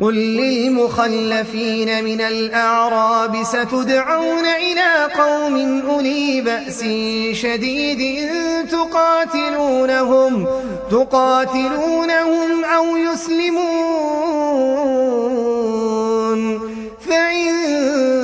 قل للمخلفين من الأعراب ستدعون إلى قوم أولي بأس شديد تقاتلونهم تقاتلونهم أو يسلمون. فإن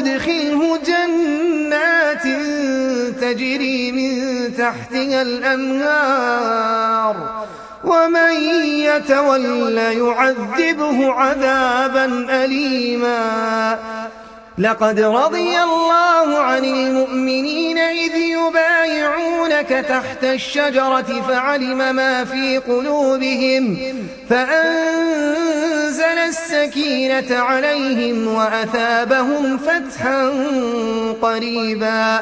تجري من تحتها الأنهار ومن يتول يعذبه عذابا أليما. لقد رضي الله عن المؤمنين إذ يبايعونك تحت الشجرة فعلم ما في قلوبهم فأنزل السكينة عليهم وأثابهم فتحا قريبا.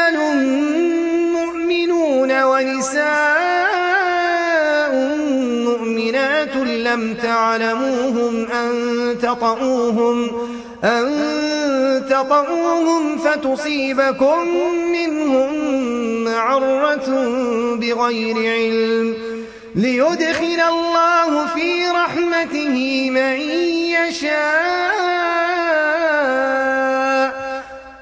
لم تعلموهم أن تطؤوهم أن تطؤوهم فتصيبكم منهم معرة بغير علم. ليدخل الله في رحمته من يشاء.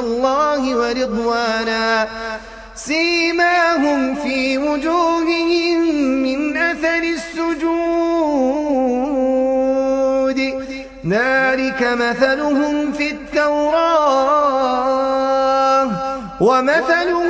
الله ورضوانا. سيماهم في وجوههم من أثر السجود. ذلك مثلهم في التوراة. ومثلهم